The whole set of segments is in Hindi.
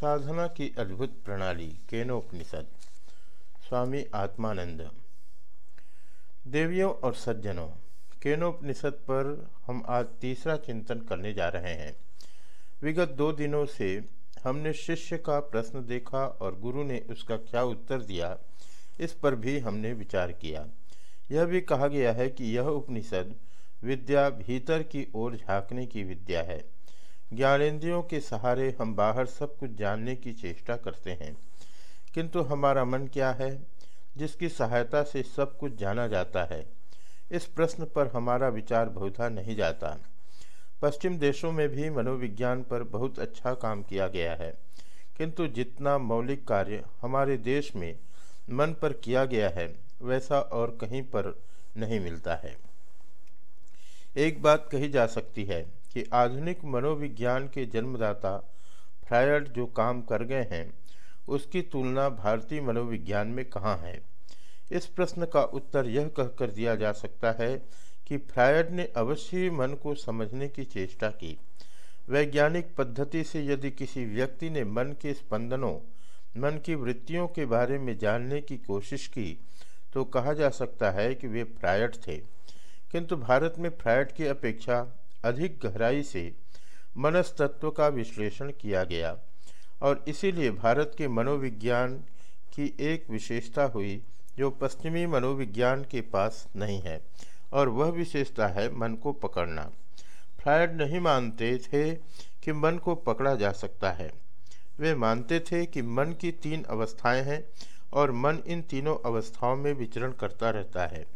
साधना की अद्भुत प्रणाली, केनोपनिषद। स्वामी आत्मानंद। देवियों और सज्जनों, केनोपनिषद पर हम आज तीसरा चिंतन करने जा रहे हैं। विगत दो दिनों से हमने शिष्य का प्रश्न देखा और गुरु ने उसका क्या उत्तर दिया, इस पर भी हमने विचार किया। यह भी कहा गया है कि यह उपनिषद विद्या भीतर की ओर झांकने की विद्या है। ज्ञानेन्द्रियों के सहारे हम बाहर सब कुछ जानने की चेष्टा करते हैं। किंतु हमारा मन क्या है? जिसकी सहायता से सब कुछ जाना जाता है। इस प्रश्न पर हमारा विचार बहुधा नहीं जाता। पश्चिम देशों में भी मनोविज्ञान पर बहुत अच्छा काम किया गया है। किंतु जितना मौलिक कार्य हमारे देश में मन पर किया गया है, वैसा और कहीं पर नहीं मिलता है। एक बात कही जा सकती है कि आधुनिक मनोविज्ञान के जन्मदाता फ्रायड जो काम कर गए हैं, उसकी तुलना भारतीय मनोविज्ञान में कहाँ है? इस प्रश्न का उत्तर यह कहकर दिया जा सकता है कि फ्रायड ने अवश्य मन को समझने की चेष्टा की। वैज्ञानिक पद्धति से यदि किसी व्यक्ति ने मन के स्पंदनों, मन की वृत्तियों के बारे में जानने की कोशिश की तो कहा जा सकता है कि वे फ्रायड थे। किंतु भारत में फ्रायड की अपेक्षा अधिक गहराई से मनस्तत्व का विश्लेषण किया गया और इसीलिए भारत के मनोविज्ञान की एक विशेषता हुई जो पश्चिमी मनोविज्ञान के पास नहीं है और वह विशेषता है मन को पकड़ना। फ्रायड नहीं मानते थे कि मन को पकड़ा जा सकता है। वे मानते थे कि मन की तीन अवस्थाएँ हैं और मन इन तीनों अवस्थाओं में विचरण करता रहता है।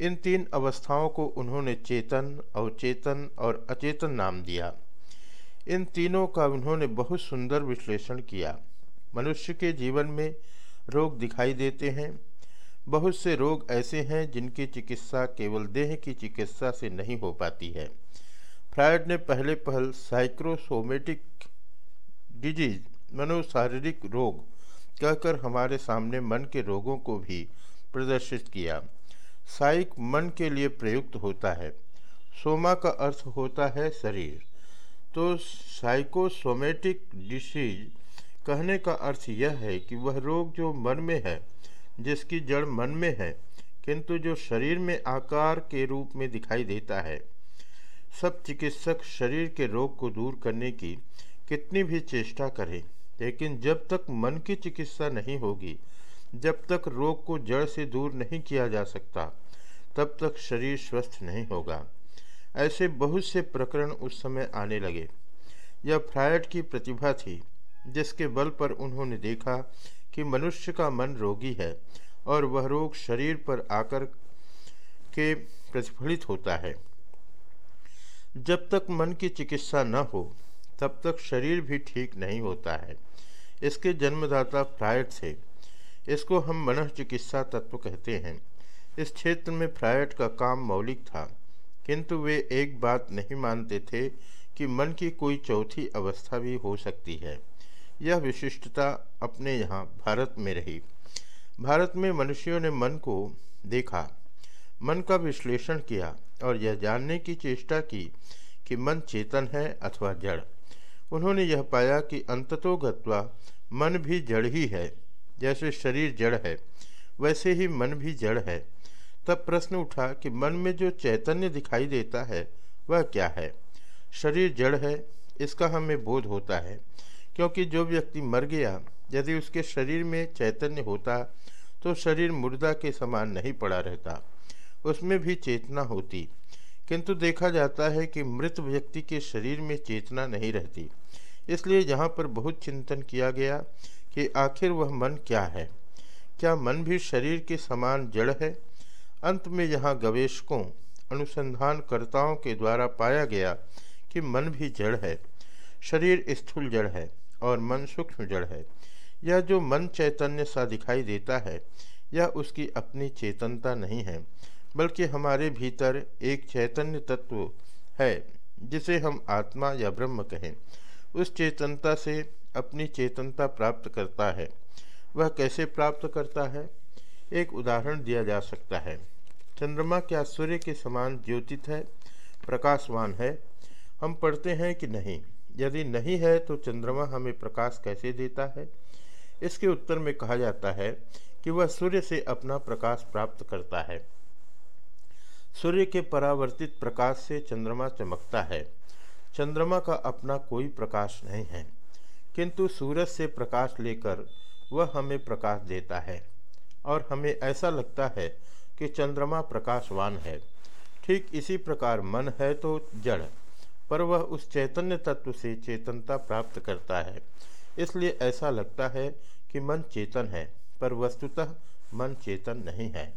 इन तीन अवस्थाओं को उन्होंने चेतन, अवचेतन और अचेतन नाम दिया। इन तीनों का उन्होंने बहुत सुंदर विश्लेषण किया। मनुष्य के जीवन में रोग दिखाई देते हैं। बहुत से रोग ऐसे हैं जिनकी चिकित्सा केवल देह की चिकित्सा से नहीं हो पाती है। फ्रायड ने पहले पहल साइक्रोसोमेटिक डिज़ीज़, मनोशारीरिक रोग कहकर हमारे सामने मन के रोगों को भी प्रदर्शित किया। साइक मन के लिए प्रयुक्त होता है। सोमा का अर्थ होता है शरीर। तो साइकोसोमेटिक डिसीज कहने का अर्थ यह है कि वह रोग जो मन में है, जिसकी जड़ मन में है, किंतु जो शरीर में आकार के रूप में दिखाई देता है। सब चिकित्सक शरीर के रोग को दूर करने की कितनी भी चेष्टा करें, लेकिन जब तक मन की चिकित्सा नहीं होगी जब तक रोग को जड़ से दूर नहीं किया जा सकता, तब तक शरीर स्वस्थ नहीं होगा। ऐसे बहुत से प्रकरण उस समय आने लगे। यह फ्रायड की प्रतिभा थी, जिसके बल पर उन्होंने देखा कि मनुष्य का मन रोगी है और वह रोग शरीर पर आकर के प्रतिफलित होता है। जब तक मन की चिकित्सा न हो, तब तक शरीर भी ठीक नहीं होता है। इसके जन्मदाता फ्रायड थे। इसको हम मन चिकित्सा तत्व कहते हैं। इस क्षेत्र में फ्रायड का काम मौलिक था, किंतु वे एक बात नहीं मानते थे कि मन की कोई चौथी अवस्था भी हो सकती है। यह विशिष्टता अपने यहाँ भारत में रही। भारत में मनुष्यों ने मन को देखा, मन का विश्लेषण किया और यह जानने की चेष्टा की कि मन चेतन है अथवा जड़। उन्होंने यह पाया कि अंततोगत्वा मन भी जड़ ही है। जैसे शरीर जड़ है, वैसे ही मन भी जड़ है। तब प्रश्न उठा कि मन में जो चैतन्य दिखाई देता है, वह क्या है? शरीर जड़ है, इसका हमें बोध होता है। क्योंकि जो व्यक्ति मर गया, यदि उसके शरीर में चैतन्य होता तो शरीर मुर्दा के समान नहीं पड़ा रहता। उसमें भी चेतना होती। किंतु देखा जाता है कि मृत व्यक्ति के शरीर में चेतना नहीं रहती। इसलिए यहाँ पर बहुत चिंतन किया गया कि आखिर वह मन क्या है? क्या मन भी शरीर के समान जड़ है? अंत में यहाँ गवेशकों अनुसंधानकर्ताओं के द्वारा पाया गया कि मन भी जड़ है। शरीर स्थूल जड़ है और मन सूक्ष्म जड़ है। यह जो मन चैतन्य सा दिखाई देता है, यह उसकी अपनी चेतनता नहीं है, बल्कि हमारे भीतर एक चैतन्य तत्व है, जिसे हम आत्मा या ब्रह्म कहें। उस चेतनता से अपनी चेतनता प्राप्त करता है। वह कैसे प्राप्त करता है? एक उदाहरण दिया जा सकता है। चंद्रमा क्या सूर्य के समान ज्योतित है? प्रकाशवान है। हम पढ़ते हैं कि नहीं। यदि नहीं है तो चंद्रमा हमें प्रकाश कैसे देता है? इसके उत्तर में कहा जाता है कि वह सूर्य से अपना प्रकाश प्राप्त करता है। सूर्य के परावर्तित प्रकाश से चंद्रमा चमकता है। चंद्रमा का अपना कोई प्रकाश नहीं है। किंतु सूरज से प्रकाश लेकर वह हमें प्रकाश देता है। और हमें ऐसा लगता है कि चंद्रमा प्रकाशवान है। ठीक इसी प्रकार मन है तो जड़, पर वह उस चैतन्य तत्व से चेतनता प्राप्त करता है। इसलिए ऐसा लगता है कि मन चेतन है, पर वस्तुतः मन चेतन नहीं है।